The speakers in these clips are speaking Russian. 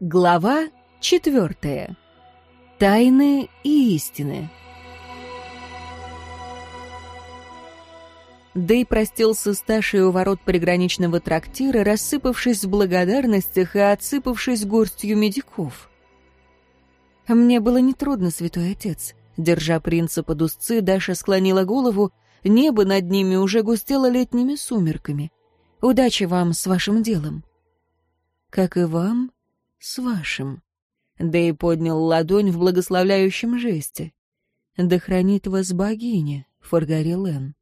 Глава четвертая. Тайны и истины. Дэй простился с Ташей у ворот приграничного трактира, рассыпавшись в благодарностях и отсыпавшись горстью медиков. «Мне было нетрудно, святой отец». Держа принца под узцы, Даша склонила голову, небо над ними уже густело летними сумерками. «Удачи вам с вашим делом». «Как и вам», с вашим. Дэй поднял ладонь в благословляющем жесте. «Да хранит вас богиня, Фаргарилен».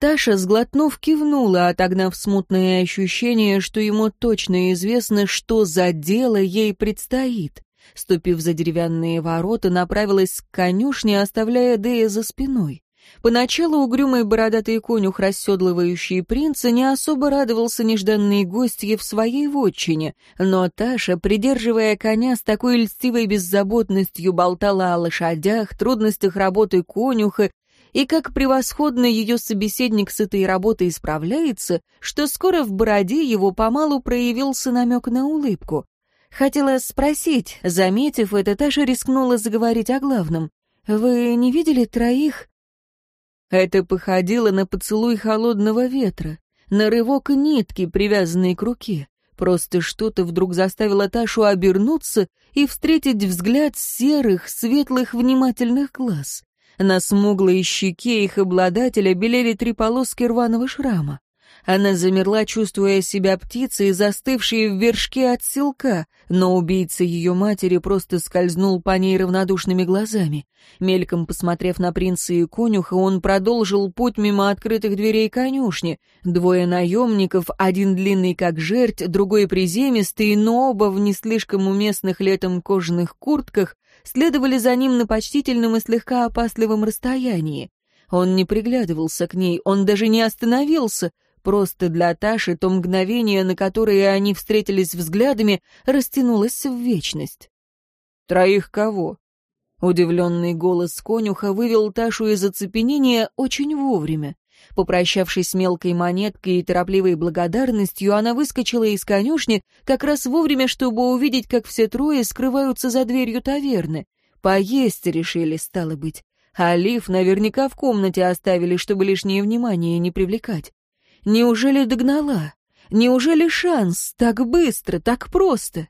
Таша, сглотнув, кивнула, отогнав смутное ощущение, что ему точно известно, что за дело ей предстоит. Ступив за деревянные ворота, направилась к конюшне, оставляя Дея за спиной. Поначалу угрюмый бородатый конюх, расседлывающий принца, не особо радовался нежданной гостье в своей вотчине, но Таша, придерживая коня с такой льстивой беззаботностью, болтала о лошадях, трудностях работы конюха, и как превосходно ее собеседник с этой работой справляется, что скоро в бороде его помалу проявился намек на улыбку. Хотела спросить, заметив это, Таша рискнула заговорить о главном. «Вы не видели троих?» Это походило на поцелуй холодного ветра, на рывок нитки, привязанной к руке. Просто что-то вдруг заставило Ташу обернуться и встретить взгляд серых, светлых, внимательных глаз. На смуглой щеке их обладателя белели три полоски рваного шрама. Она замерла, чувствуя себя птицей, застывшей в вершке от силка, но убийца ее матери просто скользнул по ней равнодушными глазами. Мельком посмотрев на принца и конюха, он продолжил путь мимо открытых дверей конюшни. Двое наемников, один длинный как жерть, другой приземистый, но оба в не слишком уместных летом кожаных куртках, следовали за ним на почтительном и слегка опасливом расстоянии. Он не приглядывался к ней, он даже не остановился — Просто для Таши то мгновение, на которое они встретились взглядами, растянулось в вечность. «Троих кого?» Удивленный голос конюха вывел Ташу из оцепенения очень вовремя. Попрощавшись мелкой монеткой и торопливой благодарностью, она выскочила из конюшни как раз вовремя, чтобы увидеть, как все трое скрываются за дверью таверны. Поесть решили, стало быть. А лиф наверняка в комнате оставили, чтобы лишнее внимание не привлекать. Неужели догнала? Неужели шанс так быстро, так просто?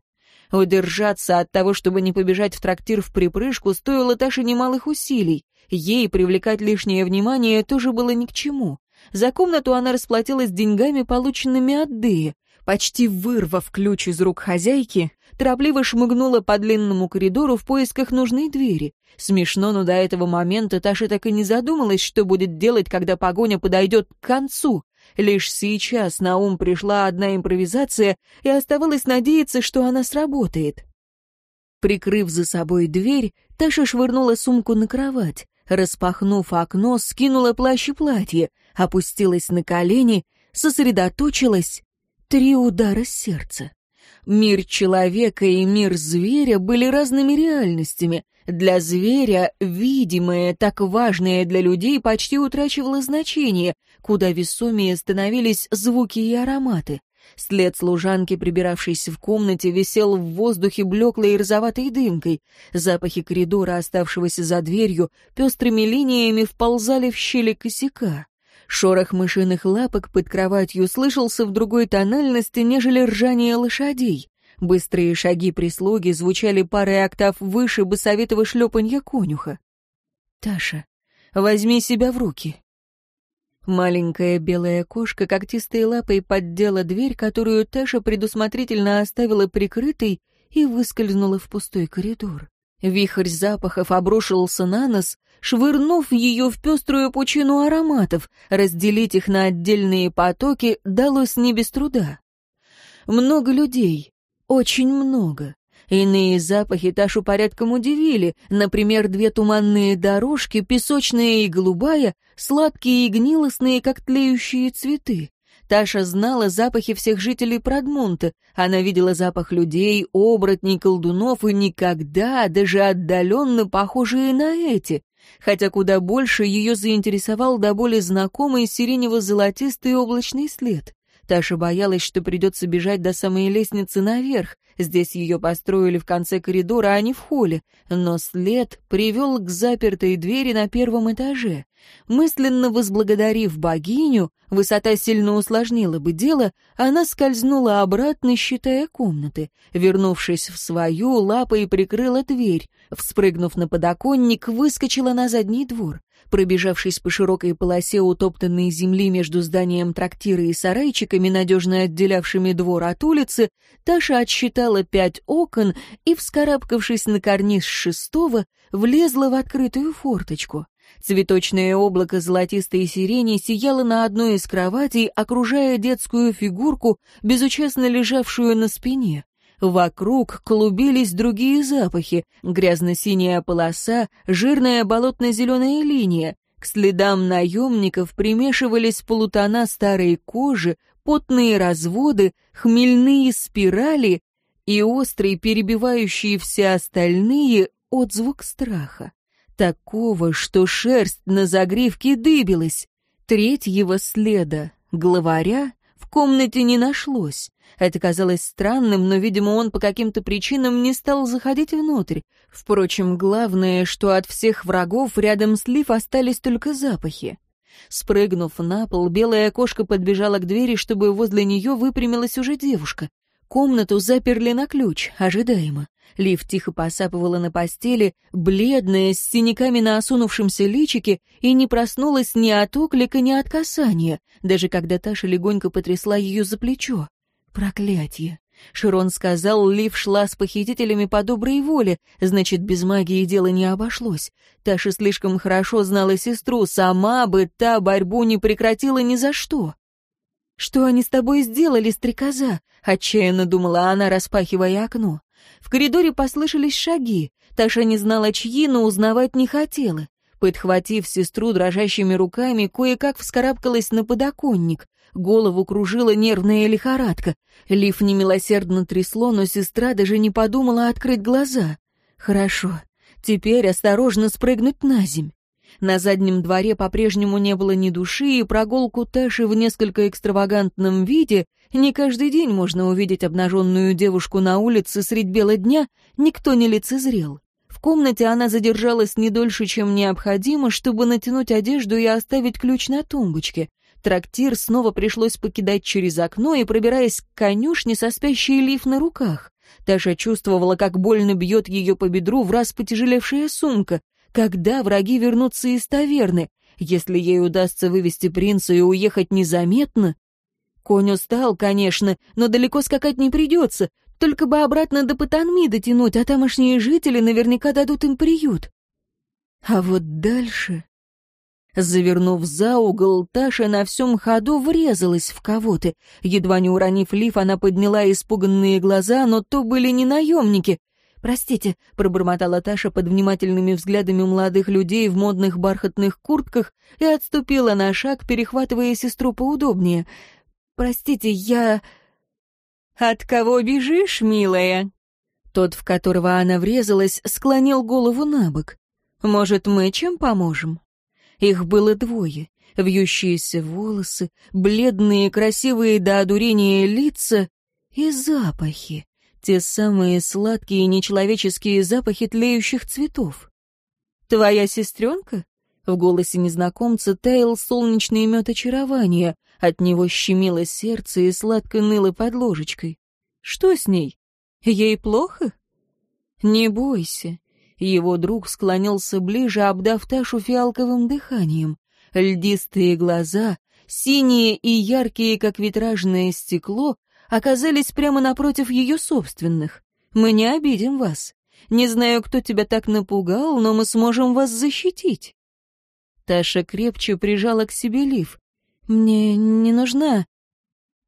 Удержаться от того, чтобы не побежать в трактир в припрыжку, стоило Таше немалых усилий. Ей привлекать лишнее внимание тоже было ни к чему. За комнату она расплатилась деньгами, полученными от Дея. Почти вырвав ключ из рук хозяйки, торопливо шмыгнула по длинному коридору в поисках нужной двери. Смешно, но до этого момента Таша так и не задумалась, что будет делать, когда погоня подойдет к концу. Лишь сейчас на ум пришла одна импровизация, и оставалось надеяться, что она сработает. Прикрыв за собой дверь, Таша швырнула сумку на кровать, распахнув окно, скинула плащ и платье, опустилась на колени, сосредоточилась. Три удара сердца. Мир человека и мир зверя были разными реальностями. Для зверя видимое, так важное для людей, почти утрачивало значение, куда весомее становились звуки и ароматы. След служанки, прибиравшейся в комнате, висел в воздухе блеклой и розоватой дымкой. Запахи коридора, оставшегося за дверью, пестрыми линиями вползали в щели косяка. Шорох мышиных лапок под кроватью слышался в другой тональности, нежели ржание лошадей. Быстрые шаги прислуги звучали парой октав выше бы советова шлепанья конюха. «Таша, возьми себя в руки. Маленькая белая кошка когтистой лапой поддела дверь, которую Таша предусмотрительно оставила прикрытой, и выскользнула в пустой коридор. Вихрь запахов обрушился на нос, швырнув ее в пеструю пучину ароматов, разделить их на отдельные потоки далось не без труда. Много людей, очень много. Иные запахи Ташу порядком удивили, например, две туманные дорожки, песочная и голубая, сладкие и гнилостные, как тлеющие цветы. Таша знала запахи всех жителей Прадмунта. Она видела запах людей, оборотней, колдунов и никогда, даже отдаленно похожие на эти. Хотя куда больше ее заинтересовал до боли знакомый сиренево-золотистый облачный след. Таша боялась, что придется бежать до самой лестницы наверх. Здесь ее построили в конце коридора, а не в холле. Но след привел к запертой двери на первом этаже. Мысленно возблагодарив богиню, высота сильно усложнила бы дело, она скользнула обратно, считая комнаты. Вернувшись в свою, лапой прикрыла дверь. Вспрыгнув на подоконник, выскочила на задний двор. Пробежавшись по широкой полосе утоптанной земли между зданием трактира и сарайчиками, надежно отделявшими двор от улицы, Таша отсчитала пять окон и, вскарабкавшись на карниз шестого, влезла в открытую форточку. Цветочное облако золотистой сирени сияло на одной из кроватей, окружая детскую фигурку, безучастно лежавшую на спине. Вокруг клубились другие запахи. Грязно-синяя полоса, жирная болотно-зеленая линия. К следам наемников примешивались полутона старой кожи, потные разводы, хмельные спирали и острый, перебивающий все остальные, отзвук страха. Такого, что шерсть на загривке дыбилась. Треть его следа, главаря, Комнаты не нашлось. Это казалось странным, но, видимо, он по каким-то причинам не стал заходить внутрь. Впрочем, главное, что от всех врагов рядом с Лив остались только запахи. Спрыгнув на пол, белая кошка подбежала к двери, чтобы возле нее выпрямилась уже девушка. Комнату заперли на ключ, ожидаемо. Лив тихо посапывала на постели, бледная, с синяками на осунувшемся личике, и не проснулась ни от оклика, ни от касания, даже когда Таша легонько потрясла ее за плечо. Проклятье! Широн сказал, Лив шла с похитителями по доброй воле, значит, без магии дело не обошлось. Таша слишком хорошо знала сестру, сама бы та борьбу не прекратила ни за что. «Что они с тобой сделали, стрекоза?» — отчаянно думала она, распахивая окно. В коридоре послышались шаги. Таша не знала, чьи, но узнавать не хотела. Подхватив сестру дрожащими руками, кое-как вскарабкалась на подоконник. Голову кружила нервная лихорадка. Лиф немилосердно трясло, но сестра даже не подумала открыть глаза. «Хорошо. Теперь осторожно спрыгнуть на земь. На заднем дворе по-прежнему не было ни души, и прогулку Тэши в несколько экстравагантном виде не каждый день можно увидеть обнаженную девушку на улице средь бела дня, никто не лицезрел. В комнате она задержалась не дольше, чем необходимо, чтобы натянуть одежду и оставить ключ на тумбочке. Трактир снова пришлось покидать через окно и пробираясь к конюшне со спящей лиф на руках. Таша чувствовала, как больно бьет ее по бедру в раз потяжелевшая сумка. Когда враги вернутся из таверны? Если ей удастся вывести принца и уехать незаметно? Конь устал, конечно, но далеко скакать не придется. Только бы обратно до Патанми дотянуть, а тамошние жители наверняка дадут им приют. А вот дальше... Завернув за угол, Таша на всем ходу врезалась в кого-то. Едва не уронив лиф, она подняла испуганные глаза, но то были не наемники. «Простите», — пробормотала Таша под внимательными взглядами молодых людей в модных бархатных куртках и отступила на шаг, перехватывая сестру поудобнее. «Простите, я...» «От кого бежишь, милая?» Тот, в которого она врезалась, склонил голову на бок. «Может, мы чем поможем?» Их было двое. Вьющиеся волосы, бледные, красивые до одурения лица и запахи те самые сладкие нечеловеческие запахи тлеющих цветов. «Твоя сестренка?» В голосе незнакомца таял солнечный мед очарования, от него щемило сердце и сладко ныло под ложечкой. «Что с ней? Ей плохо?» «Не бойся». Его друг склонился ближе, обдав Ташу фиалковым дыханием. Льдистые глаза, синие и яркие, как витражное стекло, оказались прямо напротив ее собственных. Мы не обидим вас. Не знаю, кто тебя так напугал, но мы сможем вас защитить». Таша крепче прижала к себе Лив. «Мне не нужна...»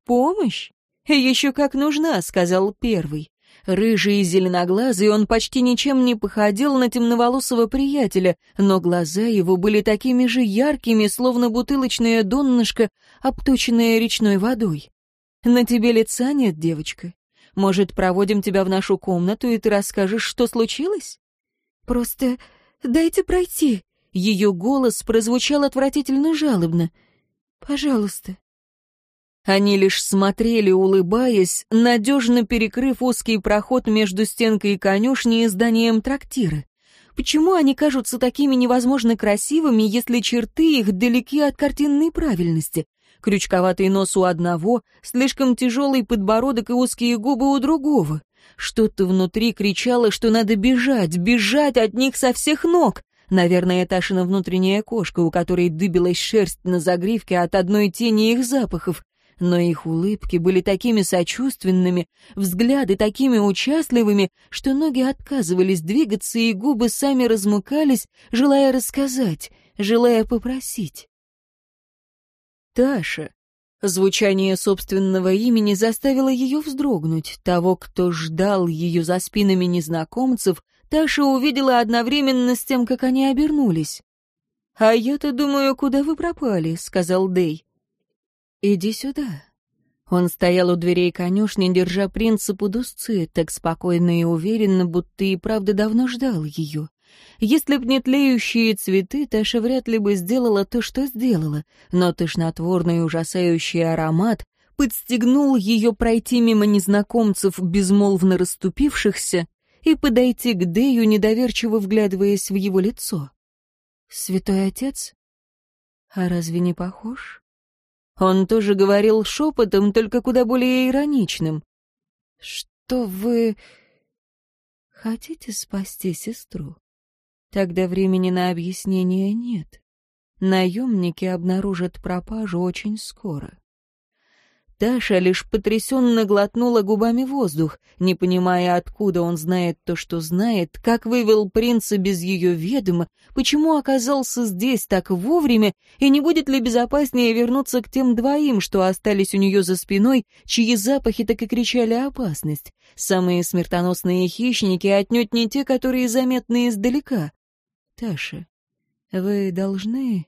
«Помощь? Еще как нужна», — сказал первый. Рыжий и зеленоглазый, он почти ничем не походил на темноволосого приятеля, но глаза его были такими же яркими, словно бутылочное донышко, обточенное речной водой. На тебе лица нет, девочка. Может, проводим тебя в нашу комнату, и ты расскажешь, что случилось? Просто дайте пройти. Ее голос прозвучал отвратительно жалобно. Пожалуйста. Они лишь смотрели, улыбаясь, надежно перекрыв узкий проход между стенкой конюшни и зданием трактира. Почему они кажутся такими невозможно красивыми, если черты их далеки от картинной правильности? крючковатый нос у одного, слишком тяжелый подбородок и узкие губы у другого. Что-то внутри кричало, что надо бежать, бежать от них со всех ног. Наверное, Ташина внутренняя кошка, у которой дыбилась шерсть на загривке от одной тени их запахов. Но их улыбки были такими сочувственными, взгляды такими участливыми, что ноги отказывались двигаться, и губы сами размыкались, желая рассказать, желая попросить. Таша. Звучание собственного имени заставило ее вздрогнуть. Того, кто ждал ее за спинами незнакомцев, Таша увидела одновременно с тем, как они обернулись. «А я-то думаю, куда вы пропали?» — сказал Дэй. «Иди сюда». Он стоял у дверей конюшни, держа принципу дусцы, так спокойно и уверенно, будто и правда давно ждал ее. Если б не тлеющие цветы, Таша вряд ли бы сделала то, что сделала, но тошнотворный ужасающий аромат подстегнул ее пройти мимо незнакомцев, безмолвно расступившихся, и подойти к Дею, недоверчиво вглядываясь в его лицо. «Святой отец? А разве не похож?» Он тоже говорил шепотом, только куда более ироничным. «Что вы...» «Хотите спасти сестру?» Тогда времени на объяснение нет. Наемники обнаружат пропажу очень скоро. Даша лишь потрясенно глотнула губами воздух, не понимая, откуда он знает то, что знает, как вывел принца без ее ведома, почему оказался здесь так вовремя, и не будет ли безопаснее вернуться к тем двоим, что остались у нее за спиной, чьи запахи так и кричали опасность. Самые смертоносные хищники отнюдь не те, которые заметны издалека. Таша, вы должны...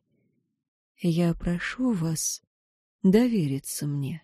Я прошу вас довериться мне».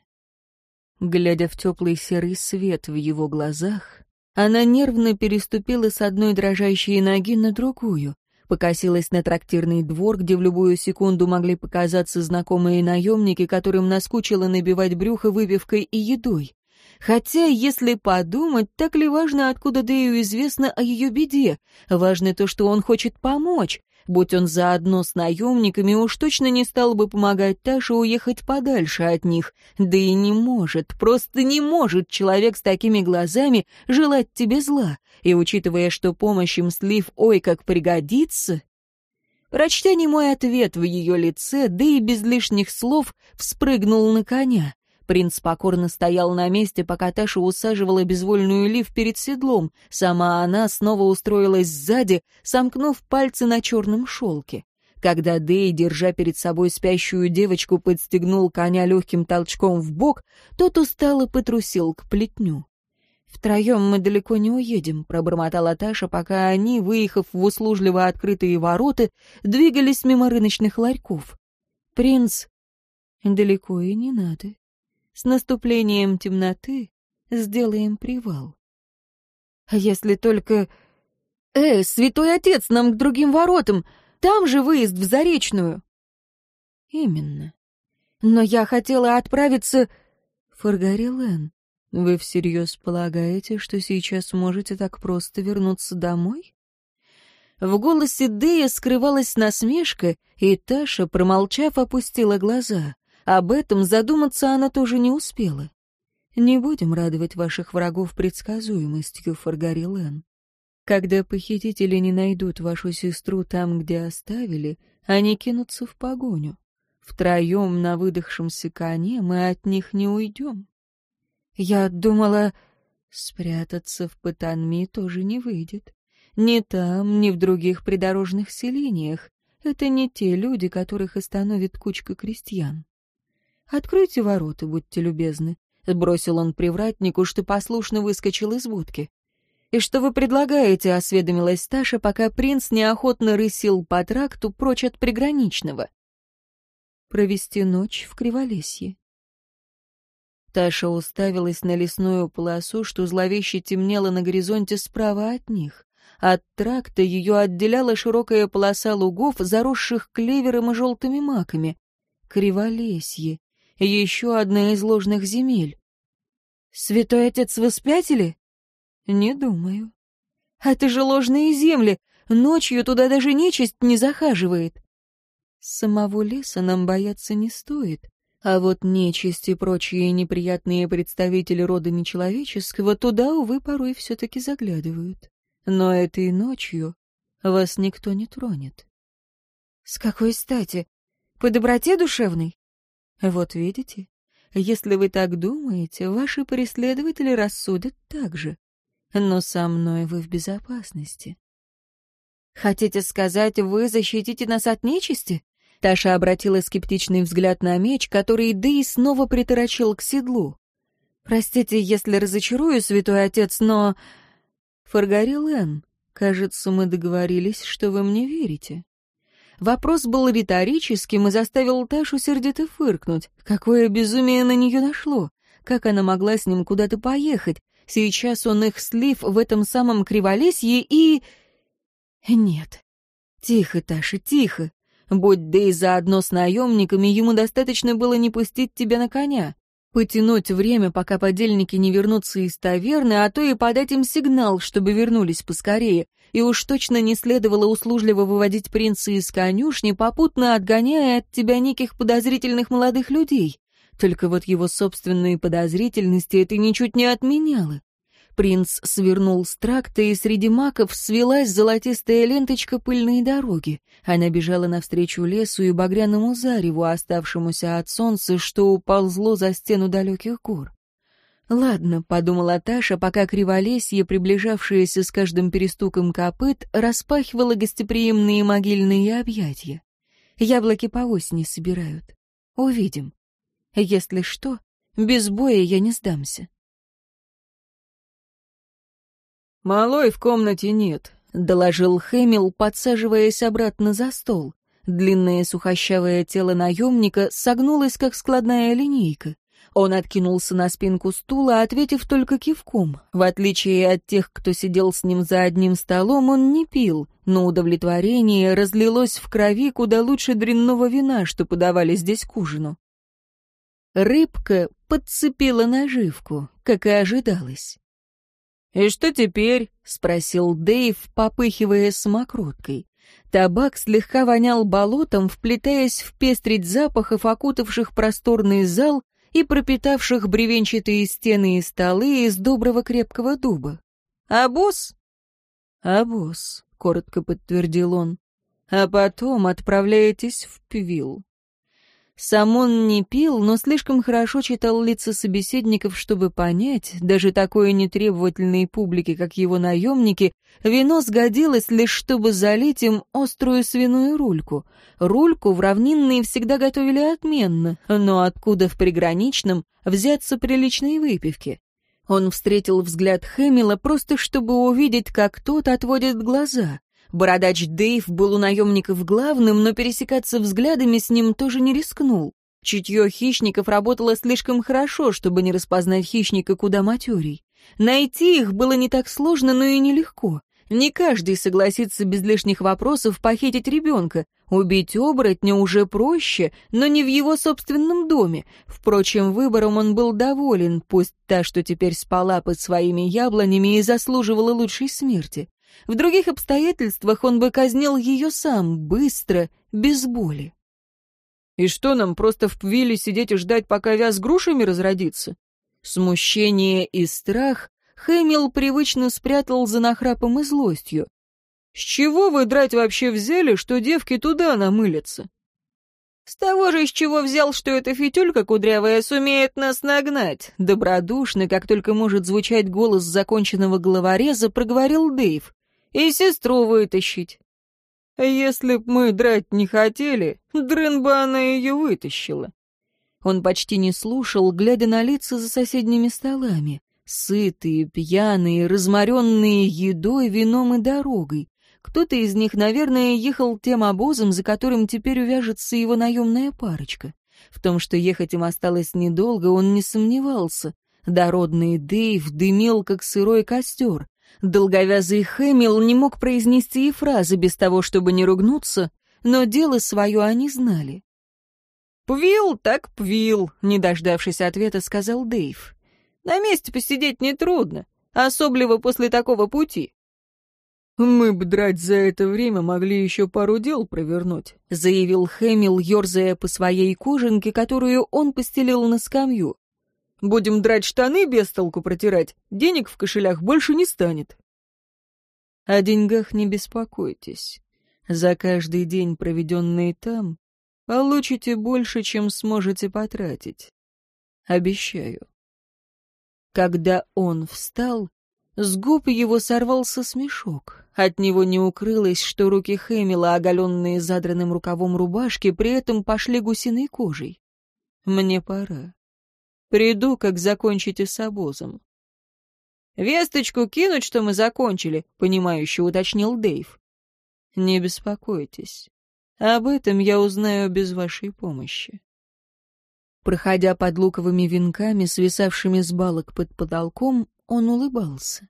Глядя в теплый серый свет в его глазах, она нервно переступила с одной дрожащей ноги на другую, покосилась на трактирный двор, где в любую секунду могли показаться знакомые наемники, которым наскучило набивать брюхо выпивкой и едой. Хотя, если подумать, так ли важно, откуда Дэю известно о ее беде? Важно то, что он хочет помочь. Будь он заодно с наемниками, уж точно не стал бы помогать Таше уехать подальше от них. Да и не может, просто не может человек с такими глазами желать тебе зла. И учитывая, что помощь им слив ой как пригодится... Прочтя мой ответ в ее лице, да и без лишних слов вспрыгнул на коня. Принц покорно стоял на месте, пока Таша усаживала безвольную Лив перед седлом. Сама она снова устроилась сзади, сомкнув пальцы на черном шелке. Когда Дэй, держа перед собой спящую девочку, подстегнул коня легким толчком в бок, тот устало потрусил к плетню. «Втроем мы далеко не уедем», — пробормотала Таша, пока они, выехав в услужливо открытые ворота, двигались мимо рыночных ларьков. «Принц...» «Далеко и не надо», с наступлением темноты сделаем привал. А Если только... Э, святой отец, нам к другим воротам! Там же выезд в Заречную! Именно. Но я хотела отправиться... Фаргарилен, вы всерьез полагаете, что сейчас можете так просто вернуться домой? В голосе Дея скрывалась насмешка, и Таша, промолчав, опустила глаза. Об этом задуматься она тоже не успела. «Не будем радовать ваших врагов предсказуемостью», — форгарил Энн. «Когда похитители не найдут вашу сестру там, где оставили, они кинутся в погоню. Втроем на выдохшемся коне мы от них не уйдем». «Я думала...» Спрятаться в Патанми тоже не выйдет. Ни там, ни в других придорожных селениях. Это не те люди, которых остановит кучка крестьян. «Откройте ворота, будьте любезны», — сбросил он привратнику, что послушно выскочил из будки. «И что вы предлагаете?» — осведомилась Сташа, пока принц неохотно рысил по тракту прочь от приграничного. «Провести ночь в Криволесье». Таша уставилась на лесную полосу, что зловеще темнело на горизонте справа от них. От тракта ее отделяла широкая полоса лугов, заросших клевером и желтыми маками. Криволесье еще одна из ложных земель. Святой Отец воспятили? Не думаю. А Это же ложные земли. Ночью туда даже нечисть не захаживает. Самого леса нам бояться не стоит. А вот нечисть и прочие неприятные представители рода нечеловеческого туда, увы, порой все-таки заглядывают. Но этой ночью вас никто не тронет. С какой стати? По доброте душевной? Вот видите, если вы так думаете, ваши преследователи рассудят так же. Но со мной вы в безопасности. Хотите сказать, вы защитите нас от нечисти? Таша обратила скептичный взгляд на меч, который да и снова приторочил к седлу. Простите, если разочарую, святой отец, но... Фаргарил кажется, мы договорились, что вы мне верите. Вопрос был риторическим и заставил Ташу сердито фыркнуть. Какое безумие на нее нашло? Как она могла с ним куда-то поехать? Сейчас он их слив в этом самом криволесье и... Нет. Тихо, Таша, тихо. Будь да и заодно с наемниками, ему достаточно было не пустить тебя на коня. Потянуть время, пока подельники не вернутся из таверны, а то и подать им сигнал, чтобы вернулись поскорее. И уж точно не следовало услужливо выводить принца из конюшни, попутно отгоняя от тебя неких подозрительных молодых людей. Только вот его собственные подозрительности это ничуть не отменяло принц свернул с тракта, и среди маков свелась золотистая ленточка пыльной дороги. Она бежала навстречу лесу и багряному зареву, оставшемуся от солнца, что уползло за стену далеких гор. «Ладно», — подумала Таша, пока криволесье, приближавшееся с каждым перестуком копыт, распахивало гостеприимные могильные объятья. «Яблоки по осени собирают. Увидим. Если что, без боя я не сдамся». «Малой в комнате нет», — доложил Хэмил, подсаживаясь обратно за стол. Длинное сухощавое тело наемника согнулось, как складная линейка. Он откинулся на спинку стула, ответив только кивком. В отличие от тех, кто сидел с ним за одним столом, он не пил, но удовлетворение разлилось в крови куда лучше дрянного вина, что подавали здесь к ужину. Рыбка подцепила наживку, как и ожидалось. «И что теперь?» — спросил Дэйв, попыхивая самокруткой. Табак слегка вонял болотом, вплетаясь в пестрить запахов, окутавших просторный зал и пропитавших бревенчатые стены и столы из доброго крепкого дуба. «Обоз?» «А «Обоз», «А — коротко подтвердил он. «А потом отправляетесь в Пвилл. Сам он не пил, но слишком хорошо читал лица собеседников, чтобы понять, даже такой нетребовательной публике, как его наемники, вино сгодилось лишь, чтобы залить им острую свиную рульку. Рульку в равнинные всегда готовили отменно, но откуда в приграничном взяться приличной выпивки? Он встретил взгляд Хэмила просто, чтобы увидеть, как тот отводит глаза. Бородач Дэйв был у наемников главным, но пересекаться взглядами с ним тоже не рискнул. Чутье хищников работало слишком хорошо, чтобы не распознать хищника куда матерей. Найти их было не так сложно, но и нелегко. Не каждый согласится без лишних вопросов похитить ребенка. Убить оборотня уже проще, но не в его собственном доме. Впрочем, выбором он был доволен, пусть та, что теперь спала под своими яблонями и заслуживала лучшей смерти. В других обстоятельствах он бы казнил ее сам, быстро, без боли. «И что нам, просто в Пвиле сидеть и ждать, пока вяз грушами разродится?» Смущение и страх Хэмил привычно спрятал за нахрапом и злостью. «С чего вы, драть, вообще взяли, что девки туда намылятся?» «С того же, с чего взял, что эта фитюлька кудрявая сумеет нас нагнать?» Добродушно, как только может звучать голос законченного головореза, проговорил Дэйв и сестру вытащить. Если б мы драть не хотели, дрын бы она ее вытащила. Он почти не слушал, глядя на лица за соседними столами. Сытые, пьяные, разморенные едой, вином и дорогой. Кто-то из них, наверное, ехал тем обозом, за которым теперь увяжется его наемная парочка. В том, что ехать им осталось недолго, он не сомневался. Дородный Дейв дымел, как сырой костер. Долговязый Хэмил не мог произнести и фразы без того, чтобы не ругнуться, но дело свое они знали. «Пвил так пвил», — не дождавшись ответа, сказал Дэйв. «На месте посидеть нетрудно, особливо после такого пути». «Мы б драть за это время могли еще пару дел провернуть», — заявил Хэмил, ерзая по своей кожанке, которую он постелил на скамью. Будем драть штаны без толку протирать. Денег в кошелях больше не станет. О деньгах не беспокойтесь. За каждый день, проведенный там, получите больше, чем сможете потратить. Обещаю. Когда он встал, с губ его сорвался смешок. От него не укрылось, что руки Хэмила, оголенные задранным рукавом рубашки, при этом пошли гусиной кожей. «Мне пора. Приду, как закончите с обозом». «Весточку кинуть, что мы закончили», — понимающе уточнил Дэйв. «Не беспокойтесь. Об этом я узнаю без вашей помощи». Проходя под луковыми венками, свисавшими с балок под потолком, он улыбался.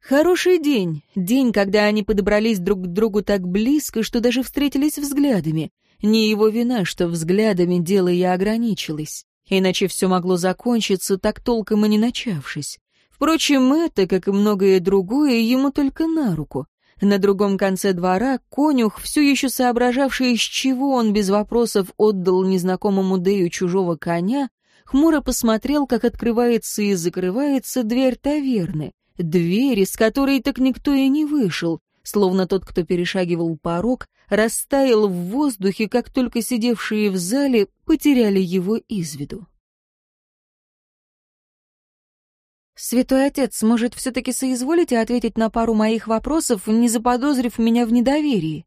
Хороший день, день, когда они подобрались друг к другу так близко, что даже встретились взглядами. Не его вина, что взглядами дело и ограничилось. Иначе все могло закончиться, так толком и не начавшись. Впрочем, это, как и многое другое, ему только на руку. На другом конце двора конюх, все еще соображавший, из чего он без вопросов отдал незнакомому Дею чужого коня, хмуро посмотрел, как открывается и закрывается дверь таверны. Дверь, из которой так никто и не вышел, словно тот, кто перешагивал порог, растаял в воздухе, как только сидевшие в зале потеряли его из виду. «Святой Отец, может, все-таки соизволите ответить на пару моих вопросов, не заподозрив меня в недоверии?»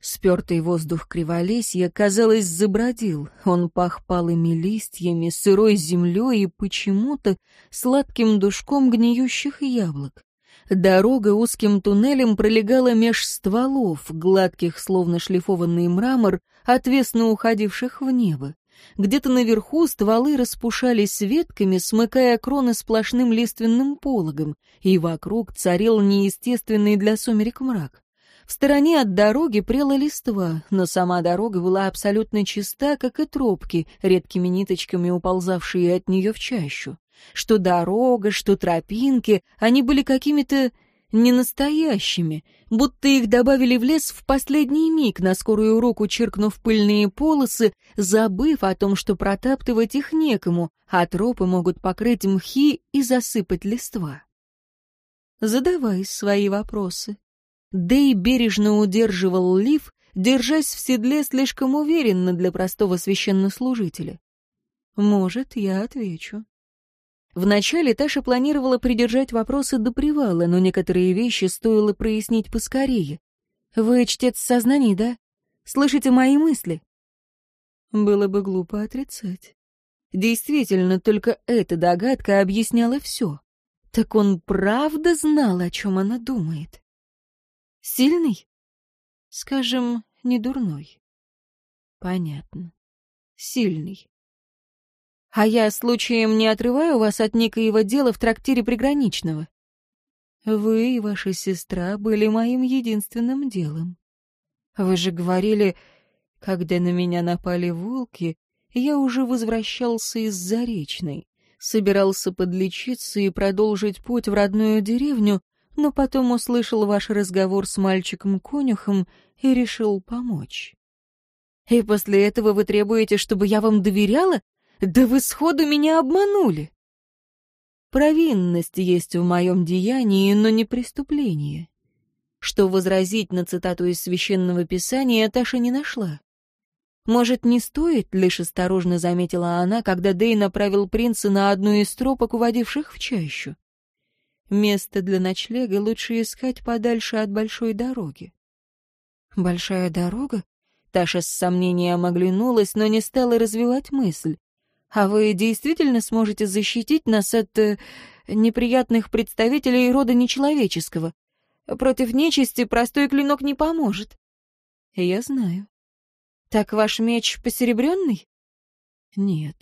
Спертый воздух криволесья, казалось, забродил. Он пах палыми листьями, сырой землей и почему-то сладким душком гниющих яблок. Дорога узким туннелем пролегала меж стволов, гладких, словно шлифованный мрамор, отвесно уходивших в небо. Где-то наверху стволы распушались ветками, смыкая кроны сплошным лиственным пологом, и вокруг царил неестественный для сумерек мрак. В стороне от дороги прела листва, но сама дорога была абсолютно чиста, как и тропки, редкими ниточками уползавшие от нее в чащу что дорога, что тропинки, они были какими-то ненастоящими, будто их добавили в лес в последний миг, на скорую руку черкнув пыльные полосы, забыв о том, что протаптывать их некому, а тропы могут покрыть мхи и засыпать листва. Задавай свои вопросы. Дэй бережно удерживал лиф, держась в седле слишком уверенно для простого священнослужителя. Может, я отвечу. Вначале Таша планировала придержать вопросы до привала, но некоторые вещи стоило прояснить поскорее. «Вы чтец сознаний, да? Слышите мои мысли?» Было бы глупо отрицать. Действительно, только эта догадка объясняла все. Так он правда знал, о чем она думает? Сильный? Скажем, не дурной. Понятно. Сильный а я случаем не отрываю вас от некоего дела в трактире приграничного. Вы и ваша сестра были моим единственным делом. Вы же говорили, когда на меня напали волки, я уже возвращался из Заречной, собирался подлечиться и продолжить путь в родную деревню, но потом услышал ваш разговор с мальчиком-конюхом и решил помочь. И после этого вы требуете, чтобы я вам доверяла? Да вы сходу меня обманули. Провинность есть в моем деянии, но не преступление. Что возразить на цитату из Священного Писания Таша не нашла. Может, не стоит, лишь осторожно заметила она, когда Дэй направил принца на одну из тропок, уводивших в чащу. Место для ночлега лучше искать подальше от большой дороги. Большая дорога? Таша с сомнением оглянулась, но не стала развивать мысль. А вы действительно сможете защитить нас от э, неприятных представителей рода нечеловеческого? Против нечисти простой клинок не поможет. Я знаю. Так ваш меч посеребренный? Нет.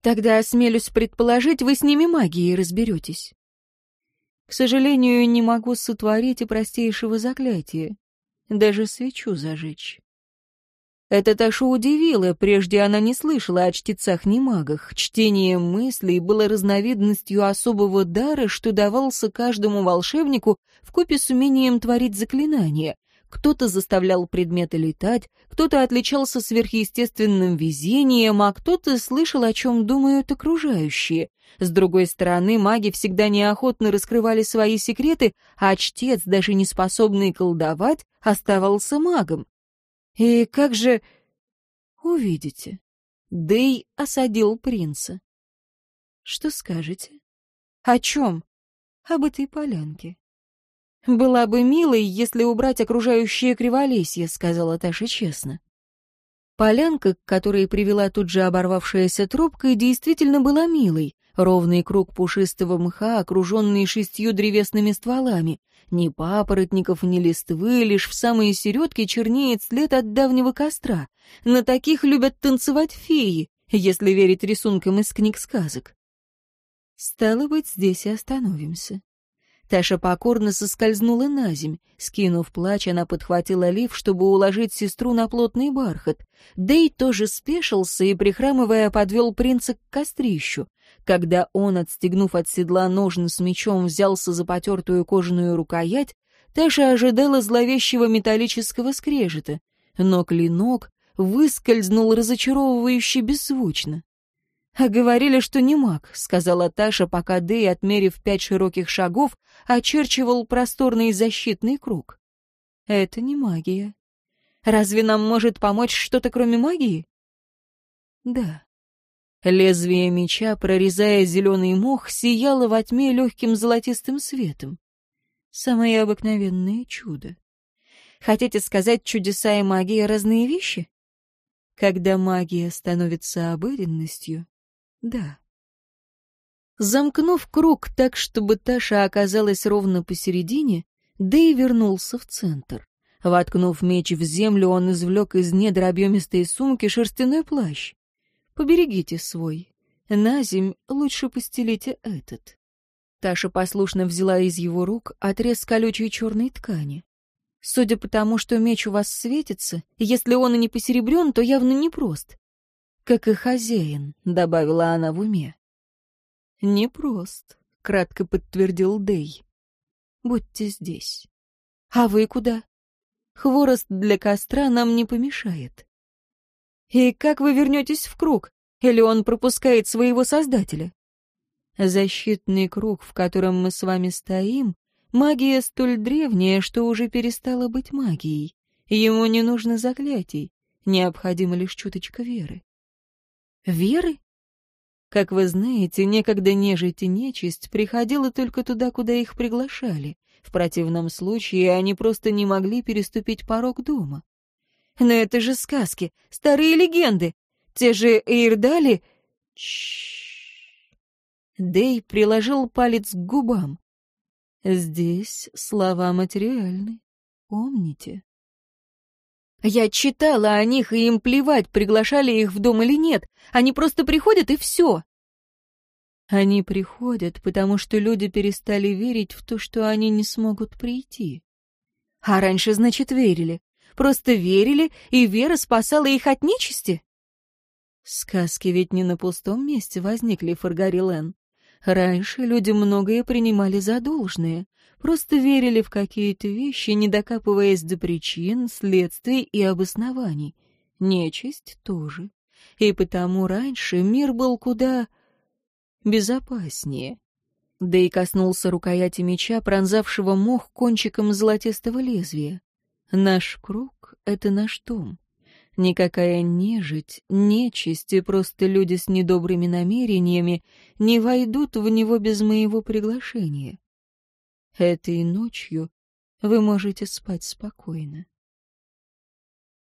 Тогда, осмелюсь предположить, вы с ними магией разберетесь. К сожалению, не могу сотворить и простейшего заклятия. Даже свечу зажечь. Это Ташу удивило, прежде она не слышала о чтецах-немагах. Чтение мыслей было разновидностью особого дара, что давался каждому волшебнику в купе с умением творить заклинания. Кто-то заставлял предметы летать, кто-то отличался сверхъестественным везением, а кто-то слышал, о чем думают окружающие. С другой стороны, маги всегда неохотно раскрывали свои секреты, а чтец, даже не способный колдовать, оставался магом. И как же... Увидите. Дэй осадил принца. Что скажете? О чем? Об этой полянке. Была бы милой, если убрать окружающее криволесье, сказала Таша честно. Полянка, к которой привела тут же оборвавшаяся трубка, действительно была милой, Ровный круг пушистого мха, окруженный шестью древесными стволами. Ни папоротников, ни листвы, лишь в самые середке чернеет след от давнего костра. На таких любят танцевать феи, если верить рисункам из книг сказок. Стало быть, здесь и остановимся. Таша покорно соскользнула на земь. Скинув плач, она подхватила лиф, чтобы уложить сестру на плотный бархат. Дэй тоже спешился и, прихрамывая, подвел принца к кострищу. Когда он, отстегнув от седла ножны с мечом, взялся за потертую кожаную рукоять, Таша ожидала зловещего металлического скрежета. Но клинок выскользнул разочаровывающе беззвучно. «А говорили, что не маг», — сказала Таша, пока Дэй, отмерив пять широких шагов, очерчивал просторный защитный круг. «Это не магия. Разве нам может помочь что-то, кроме магии?» «Да». Лезвие меча, прорезая зеленый мох, сияло во тьме легким золотистым светом. Самое обыкновенное чудо. Хотите сказать, чудеса и магия — разные вещи? Когда магия становится обыденностью, да. Замкнув круг так, чтобы Таша оказалась ровно посередине, Дэй вернулся в центр. Воткнув меч в землю, он извлек из недр объемистой сумки шерстяной плащ. «Поберегите свой. На зимь лучше постелите этот». Таша послушно взяла из его рук отрез колючей черной ткани. «Судя по тому, что меч у вас светится, если он и не посеребрен, то явно непрост как и хозяин», — добавила она в уме. «Непрост», — кратко подтвердил Дей. «Будьте здесь». «А вы куда?» «Хворост для костра нам не помешает». «И как вы вернетесь в круг? Или он пропускает своего создателя?» «Защитный круг, в котором мы с вами стоим, магия столь древняя, что уже перестала быть магией. Ему не нужно заклятий, необходима лишь чуточка веры. Веры? Как вы знаете, некогда нежить и нечисть приходила только туда, куда их приглашали. В противном случае они просто не могли переступить порог дома. Но это же сказки, старые легенды. Те же Эйрдали... Дей приложил палец к губам. Здесь слова материальны. Помните. Я читала о них, и им плевать, приглашали их в дом или нет. Они просто приходят, и все. Они приходят, потому что люди перестали верить в то, что они не смогут прийти. А раньше, значит, верили. Просто верили, и вера спасала их от нечисти? Сказки ведь не на пустом месте возникли, Фаргарилен. Раньше люди многое принимали за должное просто верили в какие-то вещи, не докапываясь до причин, следствий и обоснований. Нечисть тоже. И потому раньше мир был куда безопаснее. Да и коснулся рукояти меча, пронзавшего мох кончиком золотистого лезвия. Наш круг — это наш дом. Никакая нежить, нечисть и просто люди с недобрыми намерениями не войдут в него без моего приглашения этой ночью вы можете спать спокойно.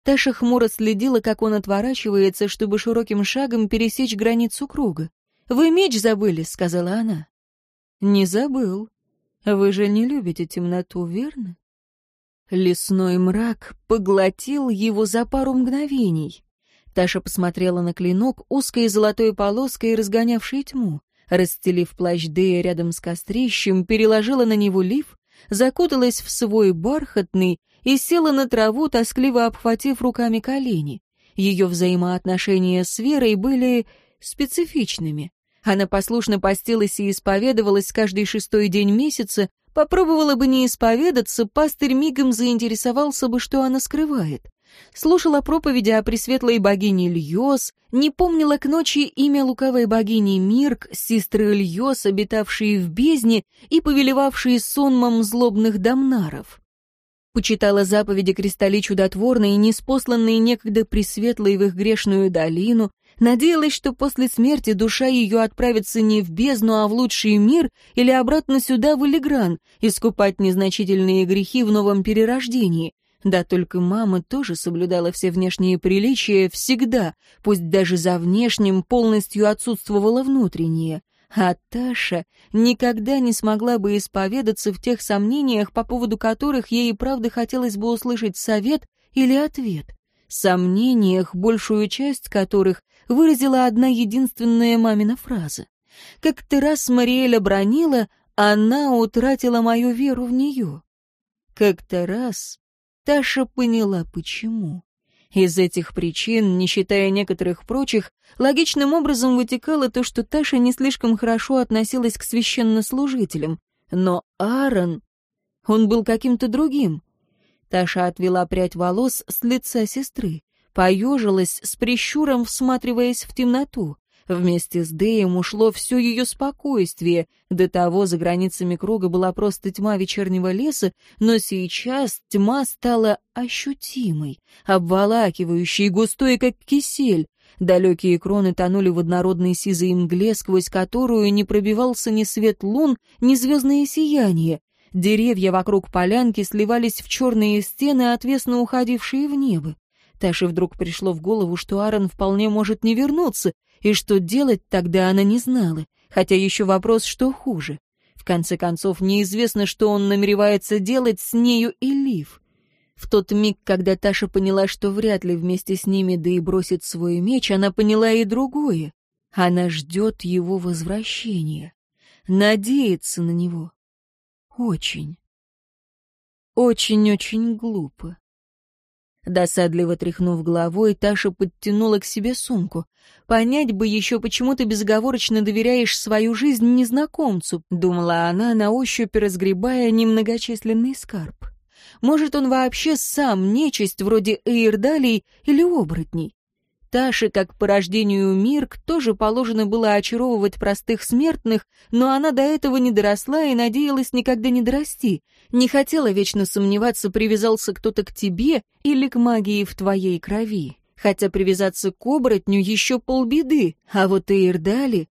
Таша хмуро следила, как он отворачивается, чтобы широким шагом пересечь границу круга. «Вы меч забыли», — сказала она. «Не забыл. Вы же не любите темноту, верно?» Лесной мрак поглотил его за пару мгновений. Таша посмотрела на клинок, узкой золотой полоской, разгонявшей тьму расстелив плащ Дея рядом с кострищем, переложила на него лиф, закуталась в свой бархатный и села на траву, тоскливо обхватив руками колени. Ее взаимоотношения с Верой были специфичными. Она послушно постилась и исповедовалась каждый шестой день месяца, попробовала бы не исповедаться, пастырь мигом заинтересовался бы, что она скрывает. Слушала проповеди о пресветлой богине Льос, не помнила к ночи имя лукавой богини Мирк, сестры Льос, обитавшей в бездне и повелевавшей сонмом злобных домнаров. Почитала заповеди кристалли чудотворные, неспосланные некогда пресветлой в их грешную долину, надеялась, что после смерти душа ее отправится не в бездну, а в лучший мир или обратно сюда, в Элигран, искупать незначительные грехи в новом перерождении, да только мама тоже соблюдала все внешние приличия всегда, пусть даже за внешним полностью отсутствовало внутреннее. А Таша никогда не смогла бы исповедаться в тех сомнениях, по поводу которых ей и правда хотелось бы услышать совет или ответ. Сомнениях, большую часть которых выразила одна единственная мамина фраза. Как-то раз Мариэля бронила, она утратила мою веру в нее. Как-то раз Таша поняла, почему. Из этих причин, не считая некоторых прочих, логичным образом вытекало то, что Таша не слишком хорошо относилась к священнослужителям. Но Аарон... Он был каким-то другим. Таша отвела прядь волос с лица сестры, поежилась с прищуром, всматриваясь в темноту. Вместе с Дэем ушло все ее спокойствие. До того за границами круга была просто тьма вечернего леса, но сейчас тьма стала ощутимой, обволакивающей, густой, как кисель. Далекие кроны тонули в однородной сизой мгле, сквозь которую не пробивался ни свет лун, ни звездное сияние. Деревья вокруг полянки сливались в черные стены, отвесно уходившие в небо. Таше вдруг пришло в голову, что Аарон вполне может не вернуться, и что делать тогда она не знала, хотя еще вопрос, что хуже. В конце концов, неизвестно, что он намеревается делать с нею и Лив. В тот миг, когда Таша поняла, что вряд ли вместе с ними, да и бросит свой меч, она поняла и другое. Она ждет его возвращения, надеется на него. Очень, очень-очень глупо. Досадливо тряхнув головой, Таша подтянула к себе сумку. «Понять бы еще, почему ты безоговорочно доверяешь свою жизнь незнакомцу», — думала она, на ощупь разгребая немногочисленный скарб. «Может, он вообще сам нечисть вроде Эйрдалей или оборотней? Таше, как по рождению Мирк, тоже положено было очаровывать простых смертных, но она до этого не доросла и надеялась никогда не дорасти. Не хотела вечно сомневаться, привязался кто-то к тебе или к магии в твоей крови. Хотя привязаться к оборотню еще полбеды, а вот и Ирдали...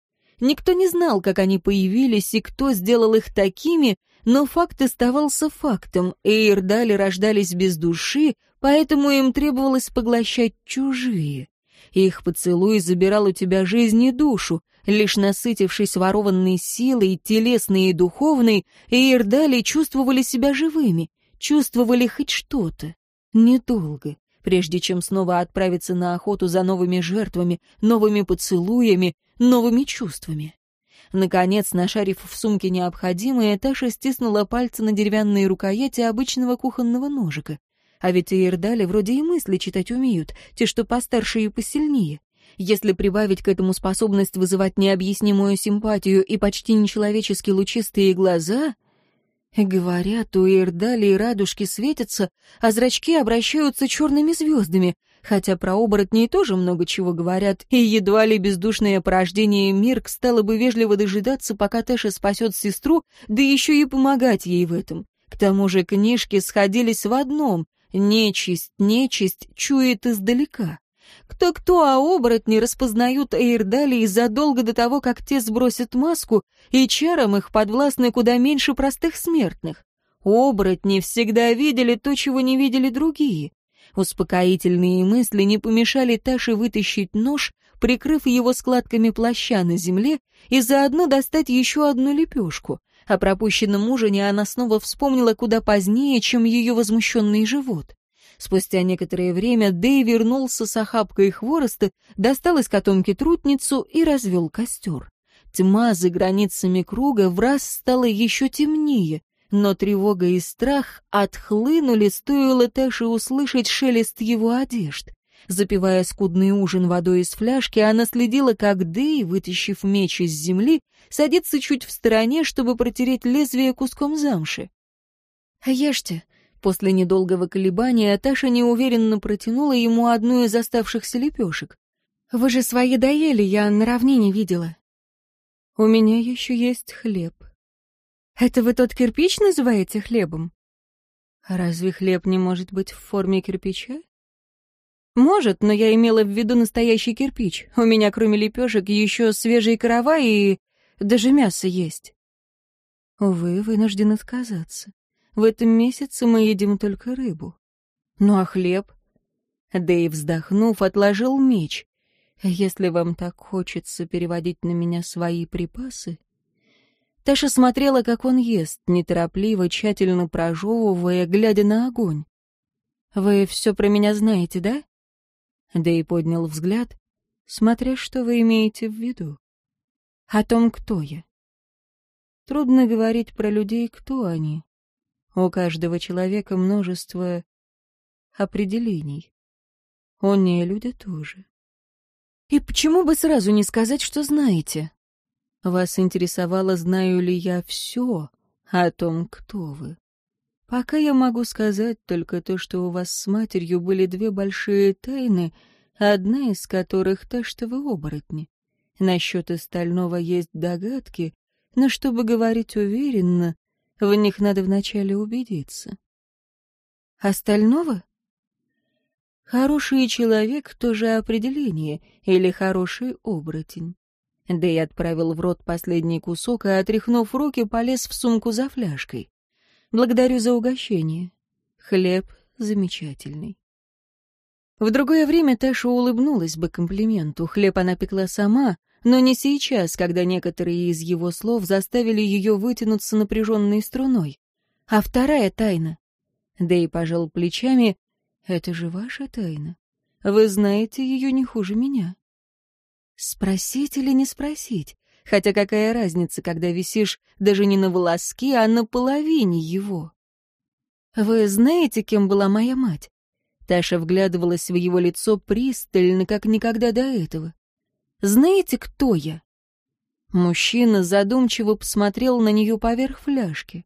Никто не знал, как они появились и кто сделал их такими, но факт оставался фактом. Эйрдали рождались без души, поэтому им требовалось поглощать чужие. Их поцелуй забирал у тебя жизнь и душу. Лишь насытившись ворованной силой, телесной и духовной, Ирдали чувствовали себя живыми, чувствовали хоть что-то. Недолго, прежде чем снова отправиться на охоту за новыми жертвами, новыми поцелуями, новыми чувствами. Наконец, нашарив в сумке необходимое, Таша стиснула пальцы на деревянные рукояти обычного кухонного ножика. А ведь и Ирдали вроде и мысли читать умеют, те, что постарше и посильнее. Если прибавить к этому способность вызывать необъяснимую симпатию и почти нечеловечески лучистые глаза... Говорят, у Ирдали и радужки светятся, а зрачки обращаются черными звездами, хотя про оборотней тоже много чего говорят, и едва ли бездушное порождение Мирк стало бы вежливо дожидаться, пока Тэша спасет сестру, да еще и помогать ей в этом. К тому же книжки сходились в одном. Нечисть, нечисть чует издалека. Кто-кто, а оборотни распознают Эйрдалии задолго до того, как те сбросят маску, и чарам их подвластны куда меньше простых смертных. Оборотни всегда видели то, чего не видели другие. Успокоительные мысли не помешали Таше вытащить нож прикрыв его складками плаща на земле, и заодно достать еще одну лепешку. О пропущенном ужине она снова вспомнила куда позднее, чем ее возмущенный живот. Спустя некоторое время Дэй вернулся с охапкой хвороста, достал из котомки трутницу и развел костер. Тьма за границами круга в раз стала еще темнее, но тревога и страх отхлынули, стоило Тэше услышать шелест его одежд. Запивая скудный ужин водой из фляжки, она следила, как Дэй, вытащив меч из земли, садится чуть в стороне, чтобы протереть лезвие куском замши. «Ешьте». После недолгого колебания Таша неуверенно протянула ему одну из оставшихся лепешек. «Вы же свои доели, я на равнине видела». «У меня еще есть хлеб». «Это вы тот кирпич называете хлебом?» «Разве хлеб не может быть в форме кирпича?» «Может, но я имела в виду настоящий кирпич. У меня, кроме лепешек, еще свежие крова и... даже мясо есть». Увы, вынужден отказаться. В этом месяце мы едим только рыбу. Ну а хлеб? Дэйв, вздохнув, отложил меч. Если вам так хочется переводить на меня свои припасы... Таша смотрела, как он ест, неторопливо, тщательно прожевывая, глядя на огонь. «Вы все про меня знаете, да?» Дэй поднял взгляд, смотря что вы имеете в виду. О том, кто я. Трудно говорить про людей, кто они. У каждого человека множество определений. У люди тоже. И почему бы сразу не сказать, что знаете? Вас интересовало, знаю ли я все о том, кто вы. Пока я могу сказать только то, что у вас с матерью были две большие тайны, одна из которых та, что вы оборотни. Насчет остального есть догадки, но чтобы говорить уверенно, в них надо вначале убедиться. Остального? Хороший человек — тоже определение, или хороший оборотень. Дэй отправил в рот последний кусок, и, отряхнув руки, полез в сумку за фляжкой. Благодарю за угощение. Хлеб замечательный. В другое время Таша улыбнулась бы комплименту. Хлеб она пекла сама, но не сейчас, когда некоторые из его слов заставили ее вытянуться напряженной струной. А вторая тайна. да и пожал плечами. «Это же ваша тайна. Вы знаете ее не хуже меня». Спросить или не спросить? Хотя какая разница, когда висишь даже не на волоске, а на половине его? «Вы знаете, кем была моя мать?» Таша вглядывалась в его лицо пристально, как никогда до этого. «Знаете, кто я?» Мужчина задумчиво посмотрел на нее поверх фляжки.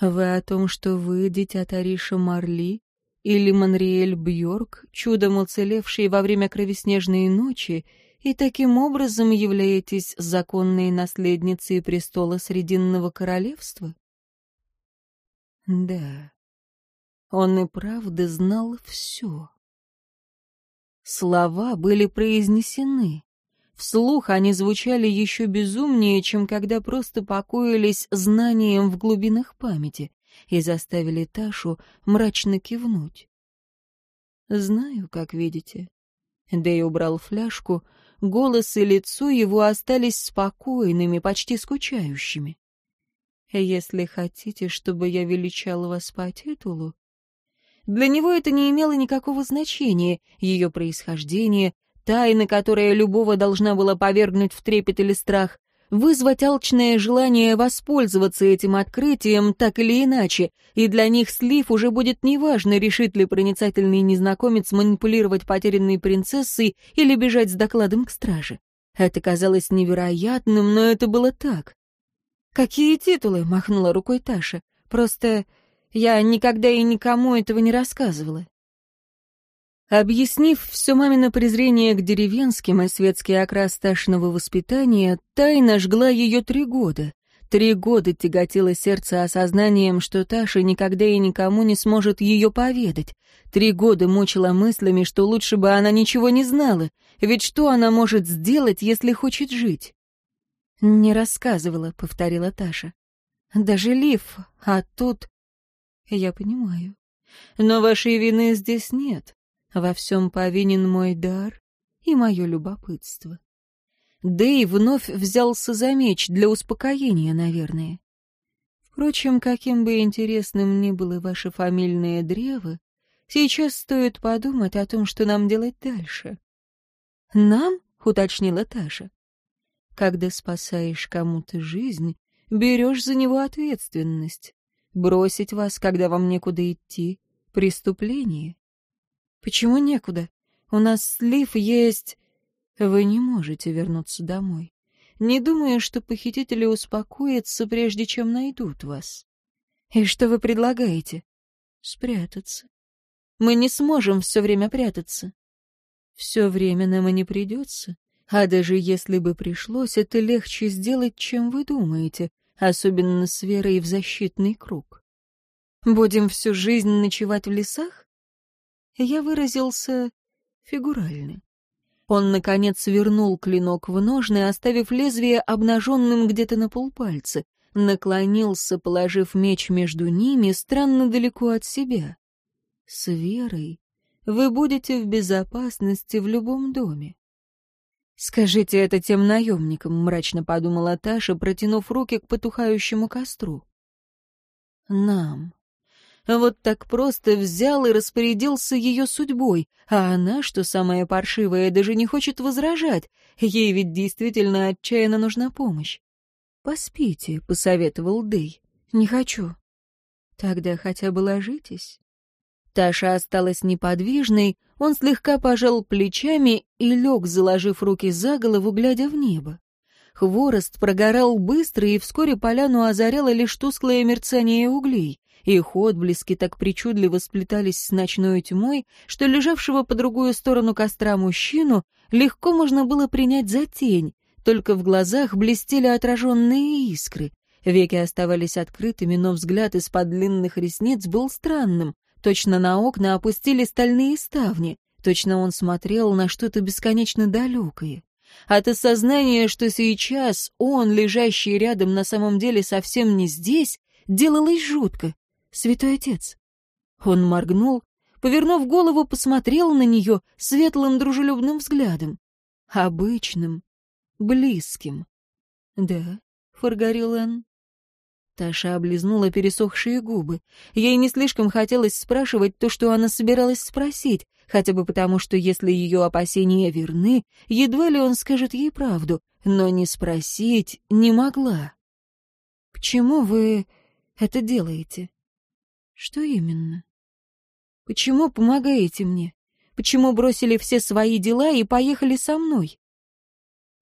«Вы о том, что вы дитя Тариша Марли или Монриэль Бьорк, чудом уцелевшие во время кровеснежной ночи и таким образом являетесь законной наследницей престола Срединного королевства? Да, он и правда знал все. Слова были произнесены. Вслух они звучали еще безумнее, чем когда просто покоились знанием в глубинах памяти и заставили Ташу мрачно кивнуть. «Знаю, как видите». Дэй убрал фляжку, голос и лицо его остались спокойными, почти скучающими. «Если хотите, чтобы я величал вас по титулу...» Для него это не имело никакого значения, ее происхождение, тайна, которая любого должна была повергнуть в трепет или страх, вызвать алчное желание воспользоваться этим открытием так или иначе, и для них слив уже будет неважно, решит ли проницательный незнакомец манипулировать потерянной принцессой или бежать с докладом к страже. Это казалось невероятным, но это было так. «Какие титулы?» — махнула рукой Таша. «Просто я никогда и никому этого не рассказывала». Объяснив все мамино презрение к деревенским и светский окрас Ташиного воспитания, тайна жгла ее три года. Три года тяготило сердце осознанием, что Таша никогда и никому не сможет ее поведать. Три года мучила мыслями, что лучше бы она ничего не знала, ведь что она может сделать, если хочет жить? «Не рассказывала», — повторила Таша. «Даже Лив, а тут...» «Я понимаю. Но вашей вины здесь нет. Во всем повинен мой дар и мое любопытство. Дэй вновь взялся за меч для успокоения, наверное. Впрочем, каким бы интересным ни было ваше фамильное древо, сейчас стоит подумать о том, что нам делать дальше. «Нам?» — уточнила Таша. «Когда спасаешь кому-то жизнь, берешь за него ответственность. Бросить вас, когда вам некуда идти — преступление. Почему некуда? У нас слив есть... Вы не можете вернуться домой. Не думаю, что похитители успокоятся, прежде чем найдут вас. И что вы предлагаете? Спрятаться. Мы не сможем все время прятаться. Все время нам и не придется. А даже если бы пришлось, это легче сделать, чем вы думаете, особенно с верой в защитный круг. Будем всю жизнь ночевать в лесах? я выразился фигурально. Он, наконец, вернул клинок в ножны, оставив лезвие обнаженным где-то на полпальца, наклонился, положив меч между ними, странно далеко от себя. «С верой вы будете в безопасности в любом доме». «Скажите это тем наемникам», — мрачно подумала Таша, протянув руки к потухающему костру. «Нам», вот так просто взял и распорядился ее судьбой, а она, что самая паршивое, даже не хочет возражать. Ей ведь действительно отчаянно нужна помощь. «Поспите», — посоветовал Дэй. «Не хочу». «Тогда хотя бы ложитесь». Таша осталась неподвижной, он слегка пожал плечами и лег, заложив руки за голову, глядя в небо. Хворост прогорал быстро, и вскоре поляну озаряло лишь тусклое мерцание углей. Их отблески так причудливо сплетались с ночной тьмой, что лежавшего по другую сторону костра мужчину легко можно было принять за тень, только в глазах блестели отраженные искры. Веки оставались открытыми, но взгляд из-под длинных ресниц был странным. Точно на окна опустили стальные ставни, точно он смотрел на что-то бесконечно далекое. От осознания, что сейчас он, лежащий рядом, на самом деле совсем не здесь, делалось жутко святой отец». Он моргнул, повернув голову, посмотрел на нее светлым дружелюбным взглядом. Обычным, близким. «Да, Фаргарилен». Таша облизнула пересохшие губы. Ей не слишком хотелось спрашивать то, что она собиралась спросить, хотя бы потому, что если ее опасения верны, едва ли он скажет ей правду, но не спросить не могла. Почему вы это делаете?» «Что именно?» «Почему помогаете мне? Почему бросили все свои дела и поехали со мной?»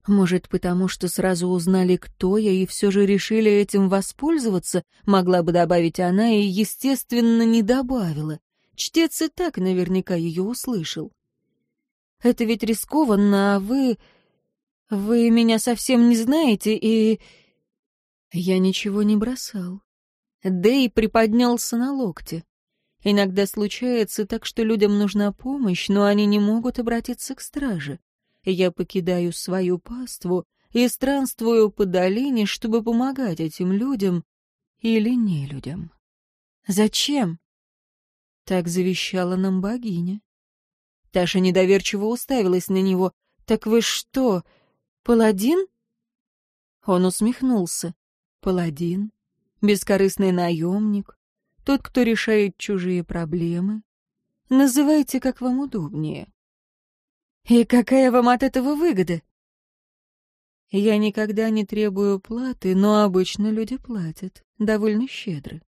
Может, потому что сразу узнали, кто я, и все же решили этим воспользоваться, могла бы добавить она и, естественно, не добавила. Чтец и так наверняка ее услышал. Это ведь рискованно, а вы... Вы меня совсем Дэй приподнялся на локте. Иногда случается так, что людям нужна помощь, но они не могут обратиться к страже. Я покидаю свою паству и странствую по долине, чтобы помогать этим людям или не людям. Зачем? Так завещала нам богиня. Таша недоверчиво уставилась на него. «Так вы что, паладин?» Он усмехнулся. «Паладин бескорыстный наемник, тот, кто решает чужие проблемы. Называйте, как вам удобнее. И какая вам от этого выгода? Я никогда не требую платы, но обычно люди платят, довольно щедро.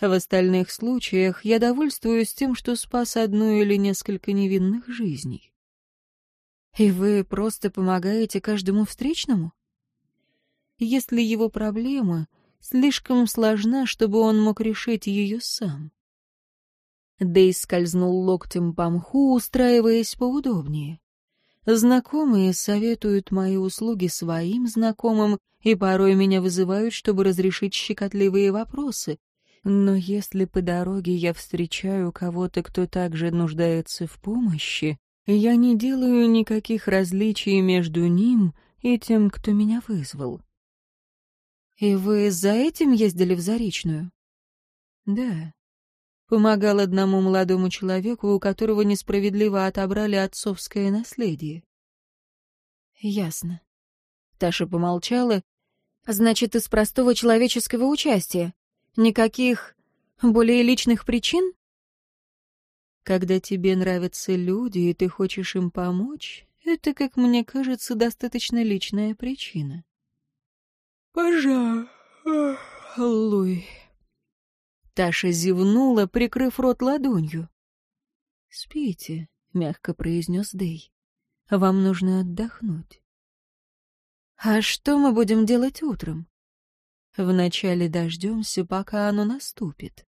В остальных случаях я довольствуюсь тем, что спас одну или несколько невинных жизней. И вы просто помогаете каждому встречному? Если его проблема слишком сложна, чтобы он мог решить ее сам. Дейс скользнул локтем по мху, устраиваясь поудобнее. Знакомые советуют мои услуги своим знакомым и порой меня вызывают, чтобы разрешить щекотливые вопросы. Но если по дороге я встречаю кого-то, кто также нуждается в помощи, я не делаю никаких различий между ним и тем, кто меня вызвал. И вы за этим ездили в Заречную? Да. Помогал одному молодому человеку, у которого несправедливо отобрали отцовское наследие. Ясно. Таша помолчала. Значит, из простого человеческого участия. Никаких более личных причин? Когда тебе нравятся люди, и ты хочешь им помочь, это, как мне кажется, достаточно личная причина. «Пожалуй». Таша зевнула, прикрыв рот ладонью. «Спите», — мягко произнес Дэй. «Вам нужно отдохнуть». «А что мы будем делать утром?» «Вначале дождемся, пока оно наступит».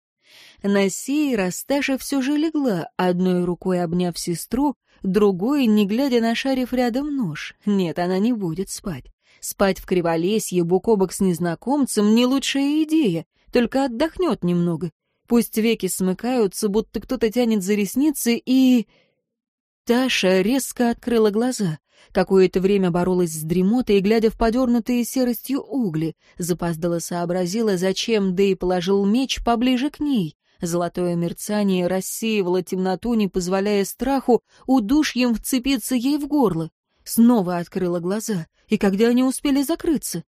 На сей раз Таша все же легла, одной рукой обняв сестру, другой, не глядя на шарив рядом нож. Нет, она не будет спать. Спать в Криволесье бок о бок с незнакомцем не лучшая идея, только отдохнет немного. Пусть веки смыкаются, будто кто-то тянет за ресницы, и... Таша резко открыла глаза. Какое-то время боролась с дремотой, глядя в подернутые серостью угли. Запоздала сообразила, зачем Дэй положил меч поближе к ней. Золотое мерцание рассеивало темноту, не позволяя страху удушьем вцепиться ей в горло. Снова открыла глаза и когда они успели закрыться?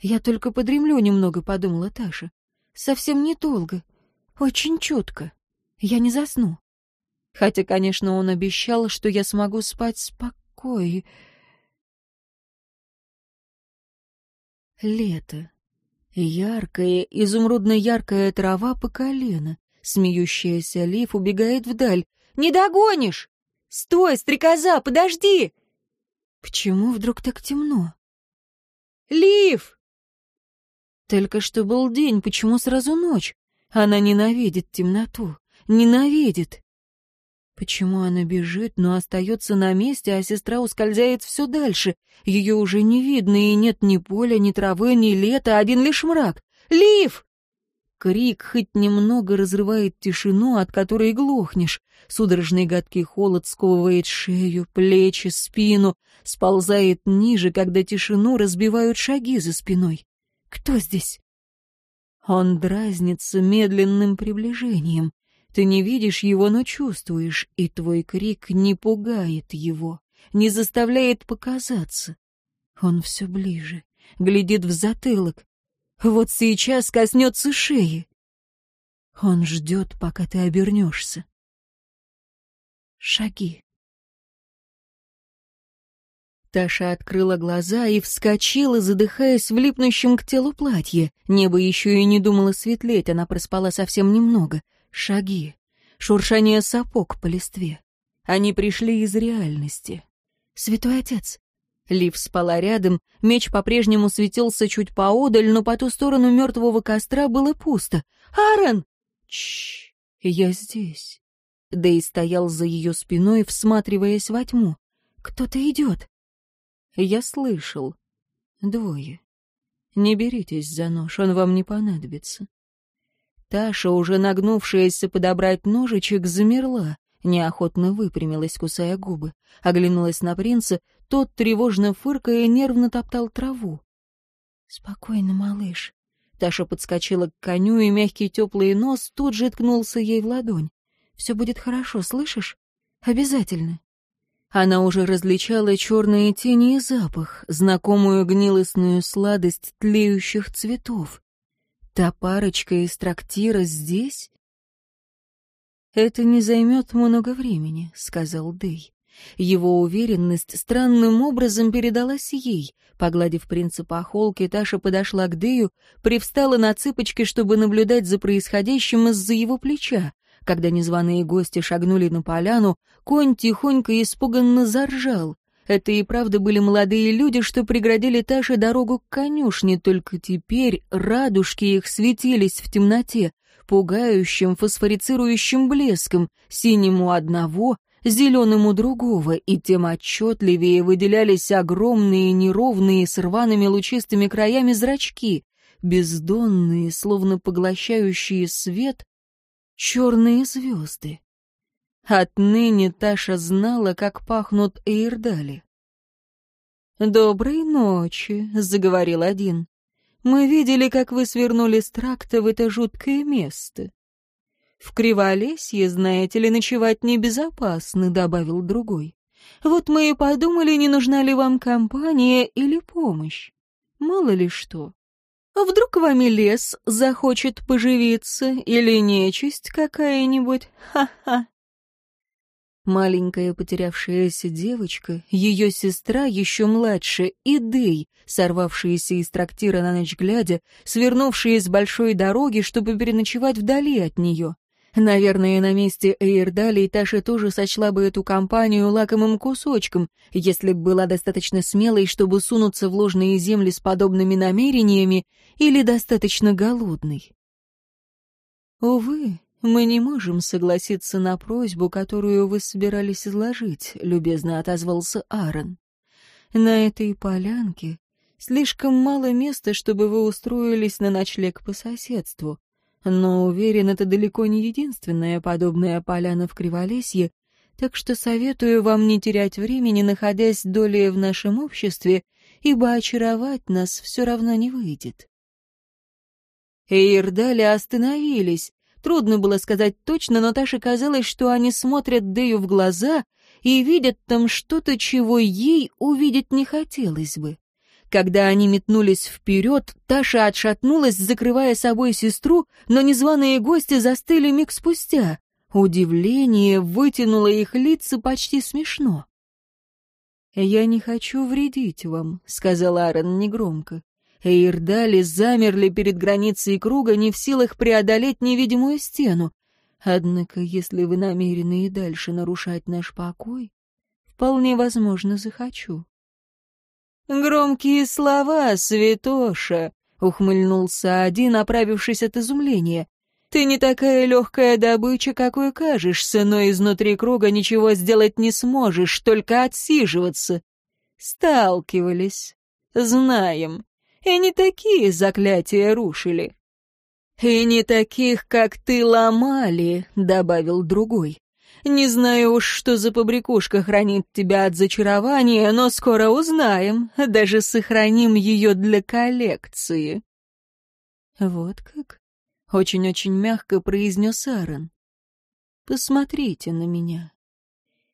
Я только подремлю немного, подумала Таша. Совсем недолго. Очень четко. Я не засну. Хотя, конечно, он обещал, что я смогу спать спокойно. Лето. Яркая, изумрудно-яркая трава по колено. Смеющаяся лив убегает вдаль. «Не догонишь! Стой, стрекоза, подожди!» Почему вдруг так темно? Лив! Только что был день, почему сразу ночь? Она ненавидит темноту, ненавидит. Почему она бежит, но остается на месте, а сестра ускользает все дальше? Ее уже не видно, и нет ни поля, ни травы, ни лета, один лишь мрак. Лив! Крик хоть немного разрывает тишину, от которой глохнешь. Судорожный гадкий холод сковывает шею, плечи, спину. Сползает ниже, когда тишину разбивают шаги за спиной. «Кто здесь?» Он дразнится медленным приближением. Ты не видишь его, но чувствуешь, и твой крик не пугает его, не заставляет показаться. Он все ближе, глядит в затылок. Вот сейчас коснется шеи. Он ждет, пока ты обернешься. Шаги. Таша открыла глаза и вскочила, задыхаясь в липнущем к телу платье. Небо еще и не думало светлеть, она проспала совсем немного. Шаги. Шуршание сапог по листве. Они пришли из реальности. «Святой отец, Лив спала рядом, меч по-прежнему светился чуть поодаль, но по ту сторону мертвого костра было пусто. «Аарон!» «Чш! Я здесь!» Дэй стоял за ее спиной, всматриваясь во тьму. «Кто-то идет!» «Я слышал. Двое. Не беритесь за нож, он вам не понадобится». Таша, уже нагнувшаяся подобрать ножичек, замерла, неохотно выпрямилась, кусая губы, оглянулась на принца, тот, тревожно фыркая, нервно топтал траву. «Спокойно, малыш». Таша подскочила к коню, и мягкий теплый нос тут же ткнулся ей в ладонь. «Все будет хорошо, слышишь? Обязательно». Она уже различала черные тени и запах, знакомую гнилостную сладость тлеющих цветов. Та парочка из трактира здесь? «Это не займет много времени», — сказал Дэй. Его уверенность странным образом передалась ей. Погладив принца по холке, Таша подошла к Дею, привстала на цыпочки, чтобы наблюдать за происходящим из-за его плеча. Когда незваные гости шагнули на поляну, конь тихонько и испуганно заржал. Это и правда были молодые люди, что преградили Таше дорогу к конюшне, только теперь радужки их светились в темноте, пугающим фосфорицирующим блеском, синим у одного, зеленым у другого, и тем отчетливее выделялись огромные, неровные, с рваными лучистыми краями зрачки, бездонные, словно поглощающие свет, черные звезды. Отныне Таша знала, как пахнут эйрдали. «Доброй ночи», — заговорил один. «Мы видели, как вы свернули с тракта в это жуткое место. «В Криволесье, знаете ли, ночевать небезопасно», — добавил другой. «Вот мы и подумали, не нужна ли вам компания или помощь. Мало ли что. А Вдруг вами лес захочет поживиться или нечисть какая-нибудь? Ха-ха!» Маленькая потерявшаяся девочка, ее сестра еще младше, и Дэй, сорвавшиеся из трактира на ночь глядя, свернувшие с большой дороги, чтобы переночевать вдали от нее. Наверное, на месте Эйрдалей Таша тоже сочла бы эту компанию лакомым кусочком, если бы была достаточно смелой, чтобы сунуться в ложные земли с подобными намерениями, или достаточно голодной. «Увы, мы не можем согласиться на просьбу, которую вы собирались изложить», — любезно отозвался Аарон. «На этой полянке слишком мало места, чтобы вы устроились на ночлег по соседству. Но, уверен, это далеко не единственная подобная поляна в Криволесье, так что советую вам не терять времени, находясь долей в нашем обществе, ибо очаровать нас все равно не выйдет. Эйрдали остановились. Трудно было сказать точно, но Таше казалось, что они смотрят Дэю в глаза и видят там что-то, чего ей увидеть не хотелось бы. Когда они метнулись вперед, Таша отшатнулась, закрывая собой сестру, но незваные гости застыли миг спустя. Удивление вытянуло их лица почти смешно. «Я не хочу вредить вам», — сказал Аарон негромко. Эйрдали замерли перед границей круга, не в силах преодолеть невидимую стену. Однако, если вы намерены и дальше нарушать наш покой, вполне возможно захочу. «Громкие слова, святоша!» — ухмыльнулся один, оправившись от изумления. «Ты не такая легкая добыча, какой кажешься, но изнутри круга ничего сделать не сможешь, только отсиживаться. Сталкивались. Знаем. И не такие заклятия рушили». «И не таких, как ты, ломали», — добавил другой. Не знаю уж, что за побрякушка хранит тебя от зачарования, но скоро узнаем, даже сохраним ее для коллекции». «Вот как?» — очень-очень мягко произнес Аарон. «Посмотрите на меня».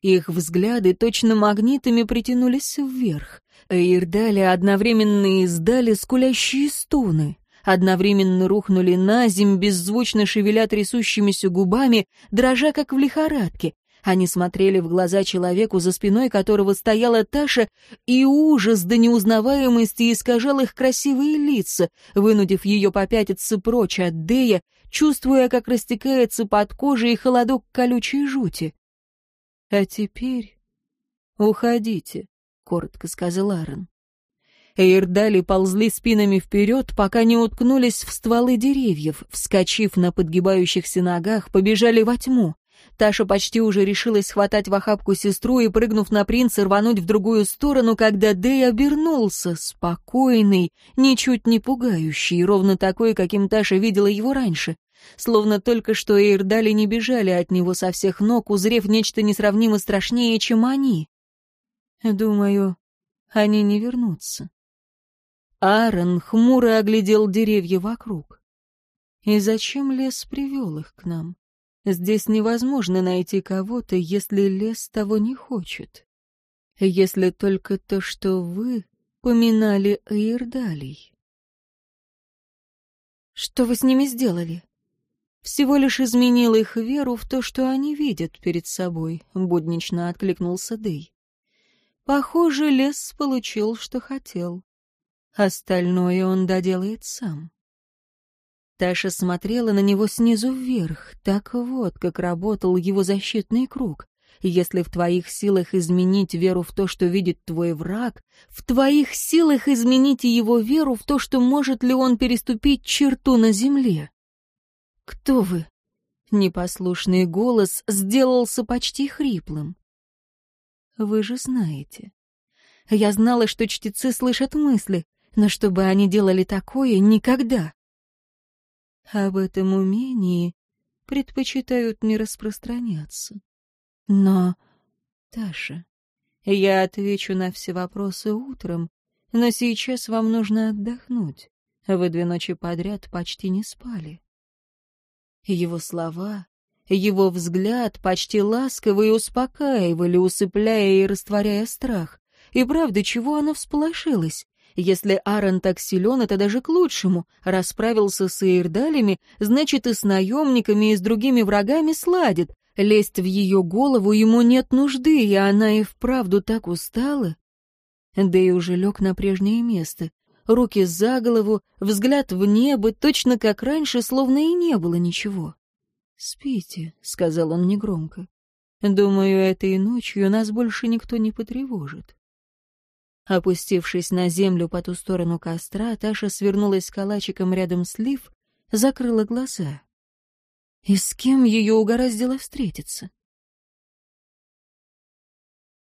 Их взгляды точно магнитами притянулись вверх. Эйрдали одновременно издали скулящие стоны одновременно рухнули на земь, беззвучно шевеля трясущимися губами, дрожа как в лихорадке. Они смотрели в глаза человеку, за спиной которого стояла Таша, и ужас до неузнаваемости искажал их красивые лица, вынудив ее попятиться прочь от Дея, чувствуя, как растекается под кожей холодок колючей жути. — А теперь уходите, — коротко сказал Аарон. Эйрдали ползли спинами вперед, пока не уткнулись в стволы деревьев, вскочив на подгибающихся ногах, побежали во тьму. Таша почти уже решилась хватать в охапку сестру и, прыгнув на принца, рвануть в другую сторону, когда Дэй обернулся, спокойный, ничуть не пугающий, ровно такой, каким Таша видела его раньше. Словно только что Эйрдали не бежали от него со всех ног, узрев нечто несравнимо страшнее, чем они. «Думаю, они не вернутся», Аарон хмуро оглядел деревья вокруг. И зачем лес привел их к нам? Здесь невозможно найти кого-то, если лес того не хочет. Если только то, что вы поминали Аирдалей. Что вы с ними сделали? Всего лишь изменил их веру в то, что они видят перед собой, буднично откликнулся Дэй. Похоже, лес получил, что хотел. Остальное он доделает сам. Таша смотрела на него снизу вверх. Так вот, как работал его защитный круг. Если в твоих силах изменить веру в то, что видит твой враг, в твоих силах измените его веру в то, что может ли он переступить черту на земле. «Кто вы?» Непослушный голос сделался почти хриплым. «Вы же знаете. Я знала, что чтецы слышат мысли но чтобы они делали такое никогда. Об этом умении предпочитают не распространяться. Но, Таша, я отвечу на все вопросы утром, но сейчас вам нужно отдохнуть. Вы две ночи подряд почти не спали. Его слова, его взгляд почти ласково и успокаивали, усыпляя и растворяя страх. И правда, чего она всполошилась? Если Аарон так силен, это даже к лучшему. Расправился с Эйрдалями, значит и с наемниками, и с другими врагами сладит. Лезть в ее голову ему нет нужды, и она и вправду так устала. Дэй уже лег на прежнее место. Руки за голову, взгляд в небо, точно как раньше, словно и не было ничего. «Спите», — сказал он негромко. «Думаю, этой ночью нас больше никто не потревожит». Опустившись на землю по ту сторону костра, Таша свернулась калачиком рядом с Лив, закрыла глаза. И с кем ее угораздило встретиться?